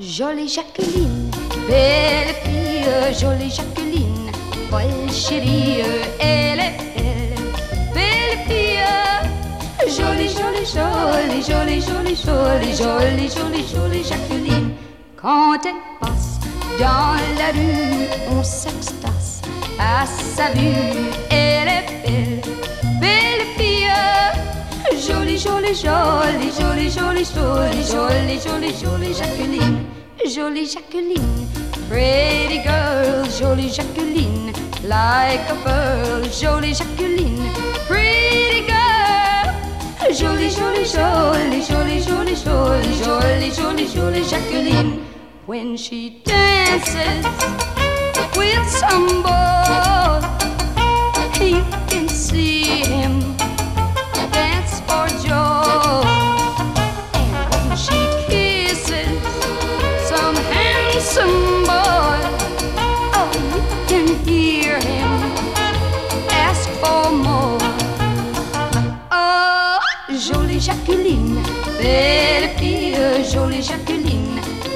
jolie Jacqueline, belle fille, jolie Jacqueline, folle chérie, elle est belle, belle fille, jolie, jolie, jolie, jolie, jolie, jolie, jolie, jolie, jolie Jacqueline. Quand elle passe dans la rue, on s'extase à sa vue, jolie, jolie, jolie, jolie, jolie, jolie, jolie, Jacqueline jolie Jacqueline. Pretty girl, jolie Jacqueline. Like a pearl, jolie Jacqueline. Pretty girl, jolie, jolie, jolie, jolie, jolie, jolie, jolie, jolie, jolie Jacqueline. When she dances Jolie Jacqueline.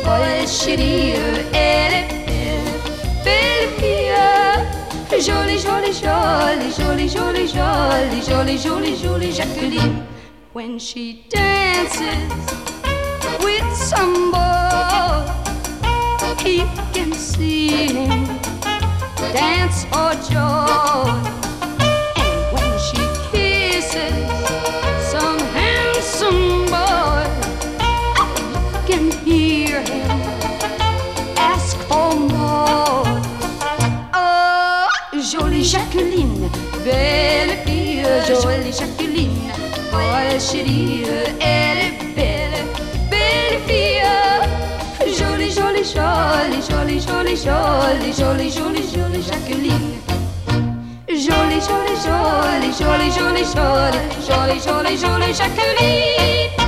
Oh, Jolie, Jolie, Jolie, Jolie, Jolie, Jolie, Jolie, Jolie, Jolie, Jacqueline. When she dances with some dance for joy. And when she kisses some handsome boy, you can hear him ask for more. Oh, jolie Jacqueline, belle fille, jolie Jacqueline, folle chérie, jolie, jolie, jolie, jolie, jolie, jolie, jolie Jacqueline. Jolie, jolie, jolie, jolie, jolie, jolie, jolie, jolie, jolie Jacqueline.